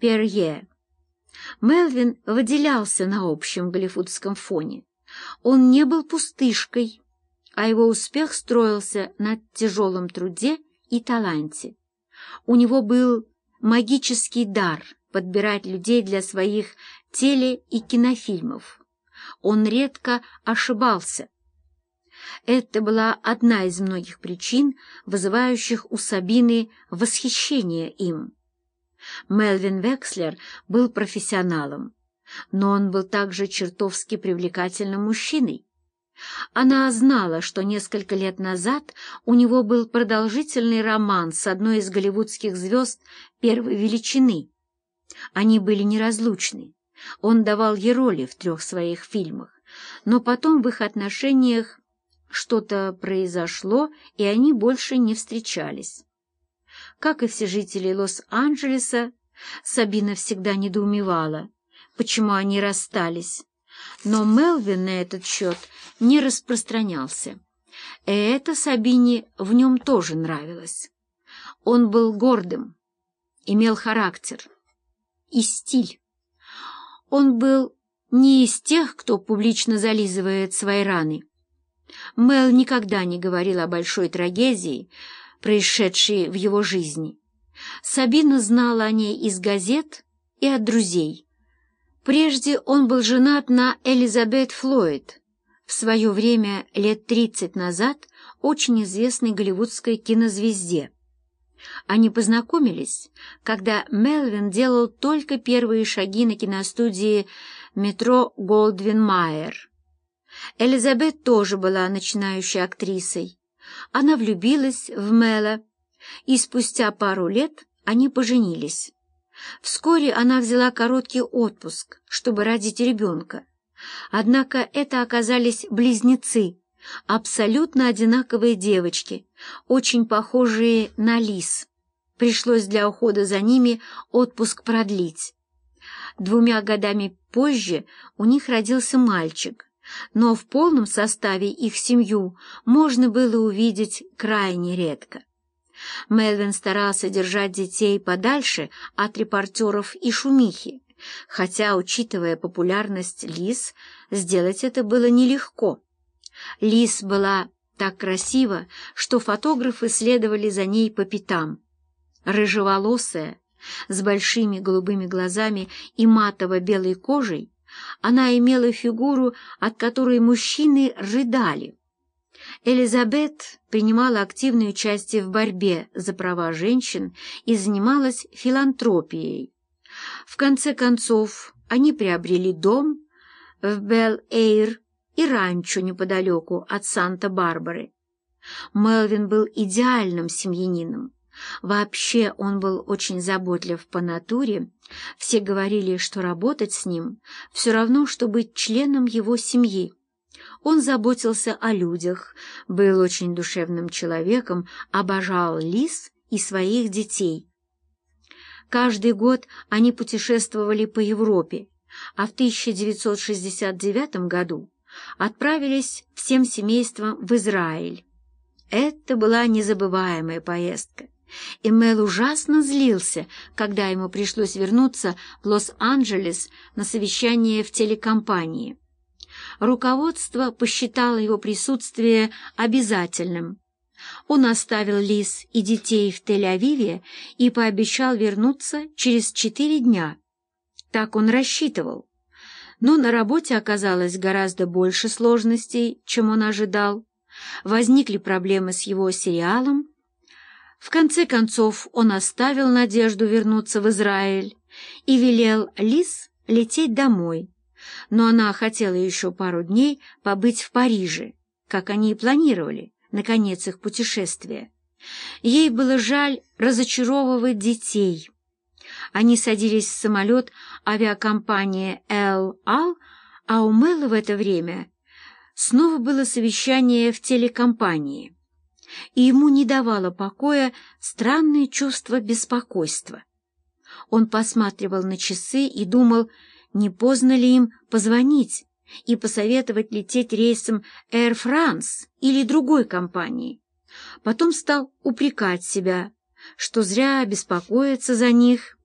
Перье. Мелвин выделялся на общем голливудском фоне. Он не был пустышкой, а его успех строился на тяжелом труде и таланте. У него был магический дар подбирать людей для своих теле- и кинофильмов. Он редко ошибался. Это была одна из многих причин, вызывающих у Сабины восхищение им. Мелвин Векслер был профессионалом, но он был также чертовски привлекательным мужчиной. Она знала, что несколько лет назад у него был продолжительный роман с одной из голливудских звезд первой величины. Они были неразлучны. Он давал ей роли в трех своих фильмах, но потом в их отношениях что-то произошло, и они больше не встречались. Как и все жители Лос-Анджелеса, Сабина всегда недоумевала, почему они расстались. Но Мелвин на этот счет не распространялся. И это Сабине в нем тоже нравилось. Он был гордым, имел характер и стиль. Он был не из тех, кто публично зализывает свои раны. Мел никогда не говорил о большой трагедии, происшедшей в его жизни. Сабина знала о ней из газет и от друзей. Прежде он был женат на Элизабет Флойд, в свое время, лет тридцать назад, очень известной голливудской кинозвезде. Они познакомились, когда Мелвин делал только первые шаги на киностудии «Метро Голдвин Майер». Элизабет тоже была начинающей актрисой. Она влюбилась в Мела, и спустя пару лет они поженились. Вскоре она взяла короткий отпуск, чтобы родить ребенка. Однако это оказались близнецы, абсолютно одинаковые девочки, очень похожие на лис. Пришлось для ухода за ними отпуск продлить. Двумя годами позже у них родился мальчик, но в полном составе их семью можно было увидеть крайне редко. Мелвин старался держать детей подальше от репортеров и шумихи, хотя, учитывая популярность Лис, сделать это было нелегко. Лис была так красива, что фотографы следовали за ней по пятам. Рыжеволосая, с большими голубыми глазами и матово-белой кожей, она имела фигуру, от которой мужчины рыдали. Элизабет принимала активное участие в борьбе за права женщин и занималась филантропией. В конце концов, они приобрели дом в Бел-Эйр и ранчо неподалеку от Санта-Барбары. Мелвин был идеальным семьянином. Вообще он был очень заботлив по натуре. Все говорили, что работать с ним все равно, что быть членом его семьи. Он заботился о людях, был очень душевным человеком, обожал лис и своих детей. Каждый год они путешествовали по Европе, а в 1969 году отправились всем семейством в Израиль. Это была незабываемая поездка. И Мел ужасно злился, когда ему пришлось вернуться в Лос-Анджелес на совещание в телекомпании. Руководство посчитало его присутствие обязательным. Он оставил Лис и детей в Тель-Авиве и пообещал вернуться через четыре дня. Так он рассчитывал. Но на работе оказалось гораздо больше сложностей, чем он ожидал. Возникли проблемы с его сериалом. В конце концов он оставил надежду вернуться в Израиль и велел Лис лететь домой но она хотела еще пару дней побыть в Париже, как они и планировали, на конец их путешествия. Ей было жаль разочаровывать детей. Они садились в самолет авиакомпании «Эл Ал», а у Мэла в это время снова было совещание в телекомпании, и ему не давало покоя странное чувство беспокойства. Он посматривал на часы и думал, не поздно ли им позвонить и посоветовать лететь рейсом Air France или другой компании. Потом стал упрекать себя, что зря беспокоиться за них,